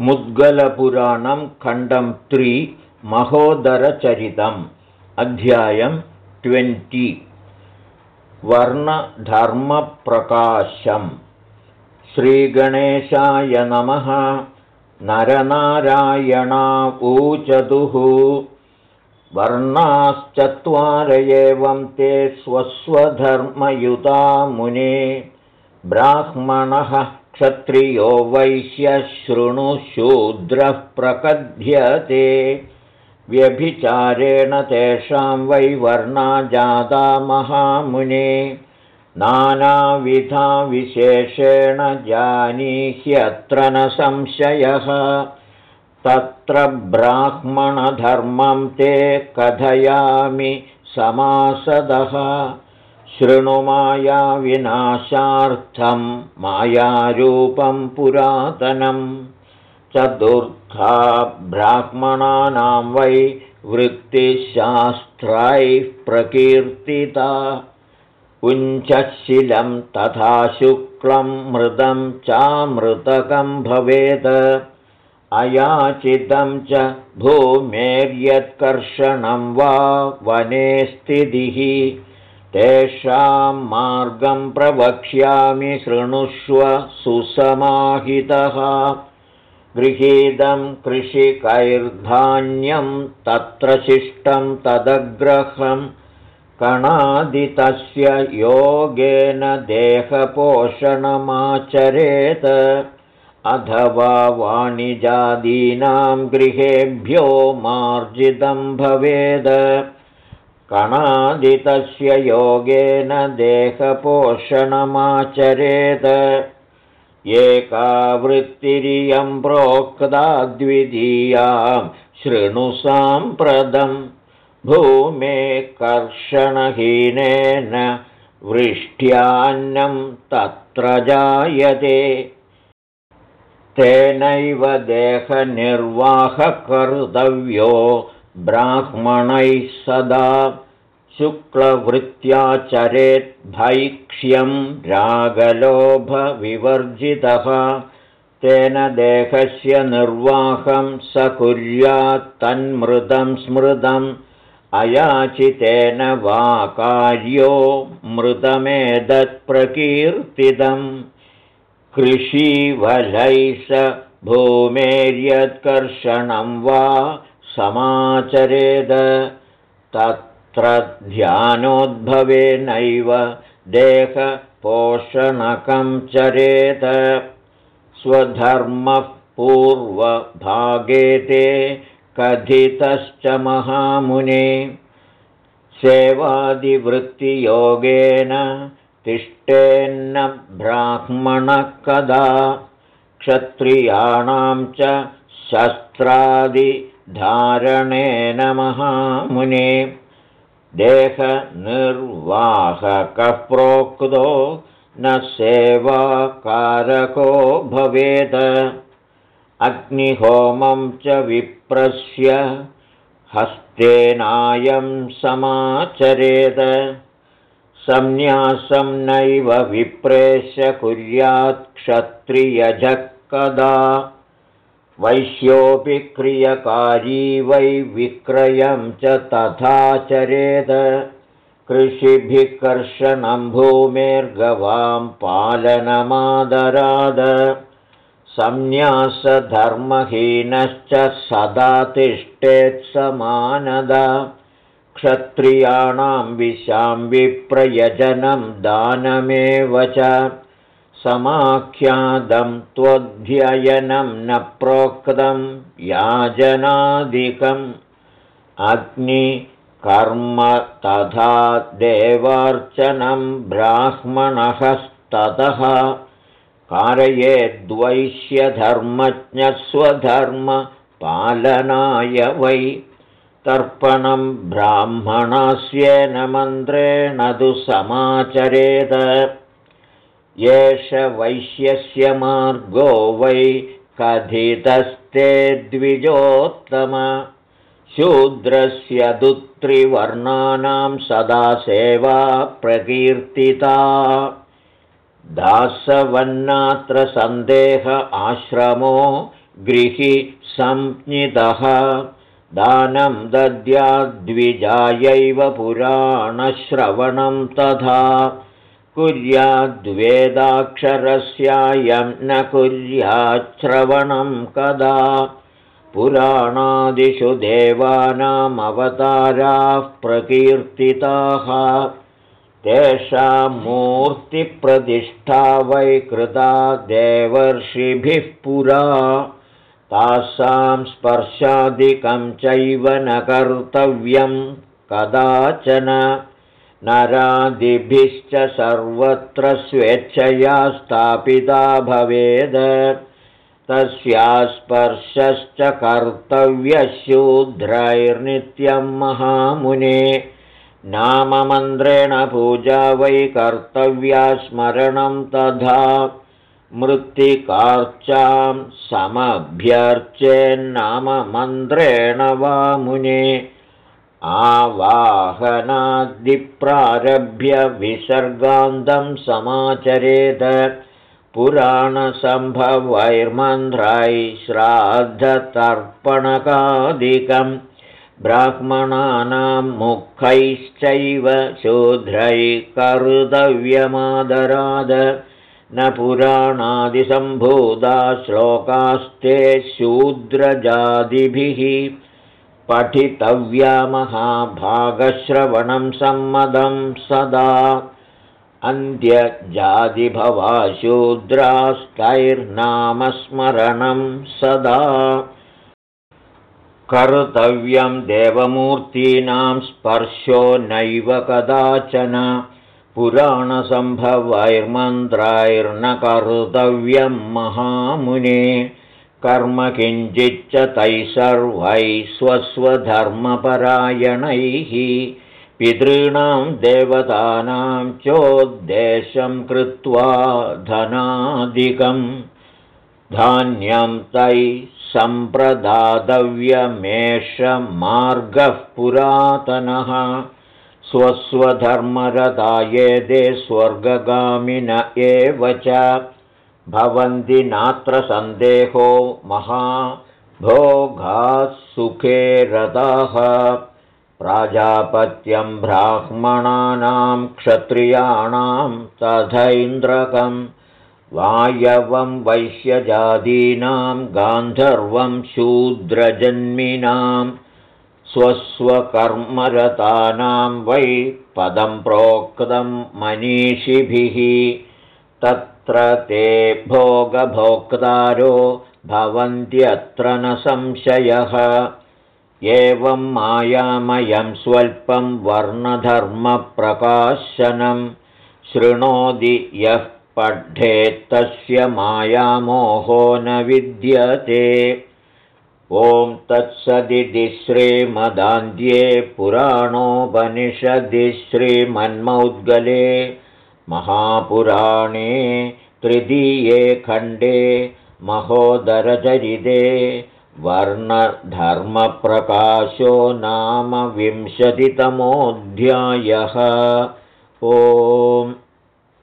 मुद्गलपुराणं खण्डं त्रि महोदरचरितम् अध्यायं ट्वेण्टि। वर्णधर्मप्रकाशम्। श्रीगणेशाय नमः। नरनारायणा ऊचतुः। वर्णाश्चत्वार एवं ते स्वस्वधर्मयुता मुने। ब्राह्मणः क्षत्रियो वैश्यशृणुशूद्रः प्रकथ्यते व्यभिचारेण तेषां वै वर्णा जाता महामुने। नानाविधा विशेषेण जानीह्यत्र न संशयः। तत्र ब्राह्मणधर्मं ते कथयामि समासदः शृणुमायाविनाशार्थं मायारूपं पुरातनं। चतुर्था ब्राह्मणानां वै वृत्तिशास्त्रैः प्रकीर्तिता। उञ्चशिलं तथा शुक्लं मृदं चामृतकं भवेत्। अयाचितं च भूमेर्यत्कर्षणं वा वने स्थितिः तेषां मार्गं प्रवक्ष्यामि शृणुष्व सुसमाहितः। गृहीतं कृषिकैर्धान्यं तत्र शिष्टं तदग्रहं कणादितस्य योगेन देहपोषणमाचरेत्। अथवा वाणिजादीनां गृहेभ्यो मार्जितं भवेद् कणादितस्य योगेन देहपोषणमाचरेत्। एकावृत्तिरियं प्रोक्ता द्वितीयां शृणु साम्प्रदम् भूमे कर्षणहीनेन वृष्ट्यान्नं तत्र जायते। तेनैव देहनिर्वाहकर्तव्यो ब्राह्मणैः सदा शुक्लवृत्त्याचरेद्भैक्ष्यं रागलोभविवर्जितः तेन देहस्य निर्वाहं स कुर्यात्तन्मृतं स्मृतम् अयाचितेन वा कार्यो मृतमेदत्प्रकीर्तितम् कृषीवलैः स भूमेर्यत्कर्षणं वा समाचरेद तत्र ध्यानोद्भवेनैव देहपोषणकं चरेत। स्वधर्मः पूर्वभागे ते कथितश्च महामुने। सेवादिवृत्तियोगेन तिष्ठेन्न ब्राह्मणः कदा। क्षत्रियाणां च शस्त्रादि धारणेन महामुने देहनिर्वाहकः प्रोक्तो न सेवाकारको भवेत्। अग्निहोमं च विप्रस्य हस्तेनायं समाचरेत्। संन्यासं नैव विप्रेश्य कुर्यात् क्षत्रियजः कदा वैश्योऽपि क्रियकारी वै विक्रयं च तथा चरेद भूमेर्गवां पालनमादराद। संन्यासधर्महीनश्च सदा तिष्ठेत्समानद क्षत्रियाणां विशां विप्रयजनं दानमेव च समाख्यादं त्वध्ययनं न प्रोक्तं याजनादिकम्। अग्निकर्म तथा देवार्चनं ब्राह्मणस्ततः कारयेद्वैश्यधर्मज्ञस्वधर्मपालनाय वै। तर्पणं ब्राह्मणस्येन मन्त्रेण तु समाचरेत एष वैश्यस्य मार्गो वै कथितस्ते द्विजोत्तम। शूद्रस्य दुत्रिवर्णानां सदा सेवा प्रकीर्तिता। दासवन्नात्र सन्देह आश्रमो गृहि संज्ञितः। दानं दद्याद्विजायैव पुराणश्रवणं तथा कुर्याद्वेदाक्षरस्यायं न कुर्याच्छ्रवणं कदा? पुराणादिषु देवानामवताराः प्रकीर्तिताः। तेषां मूर्तिप्रतिष्ठा वै कृता देवर्षिभिः पुरा। तासां स्पर्शादिकं चैव न कर्तव्यं कदाचन नरादिभिश्च सर्वत्र स्वेच्छया स्थापिता भवेद। तस्यास्पर्शश्च कर्तव्यशूद्रैर्नित्यं महामुने। नाममन्त्रेण पूजा वै कर्तव्या स्मरणं तथा मृत्तिकार्चां समभ्यर्चेन्नाममन्त्रेण वा मुने आवाहनादिप्रारभ्य विसर्गान्तं समाचरेत पुराणसम्भवैर्मन्ध्रै श्राद्धतर्पणकादिकं ब्राह्मणानां मुखैश्चैव शूद्रैः कर्तव्यमादराद न पुराणादिसम्भूता श्लोकास्ते शूद्रजादिभिः पठितव्या महाभागश्रवणं सम्मदं सदा अन्त्यजादिभवाशूद्रास्तैर्नामस्मरणं सदा। कर्तव्यं देवमूर्तीनां स्पर्शो नैव कदाचन पुराणसम्भवैर्मन्त्रैर्न कर्तव्यं महामुने कर्म किञ्चिच्च तैः सर्वैः स्वस्वधर्मपरायणैः। पितॄणां देवतानां चोद्देशं कृत्वा धनादिकं धान्यं तैः सम्प्रदातव्यमेषमार्गः पुरातनः। स्वस्वधर्मरदायेदे स्वर्गगामिन एव च भवन्ति नात्र सन्देहो महाभोगाः सुखे रथाः। प्राजापत्यं ब्राह्मणानां क्षत्रियाणां तथैन्द्रकं वायवं वैश्यजातीनां गान्धर्वं शूद्रजन्मिनां स्वस्वकर्मरतानां वै पदं प्रोक्तं मनीषिभिः तत्र ते भोगभोक्तारो भवन्त्यत्र न संशयः। एवं मायामयं स्वल्पं वर्णधर्मप्रकाशनं शृणोति यः पठेत्तस्य मायामोहो न विद्यते। ॐ तत्सदिति श्रीमदान्ध्ये पुराणोपनिषदि श्रीमन्मौद्गले महापुराणे तृतीये खण्डे महोदरचरिते वर्णधर्मप्रकाशो नाम विंशतितमोऽध्यायः। ओम्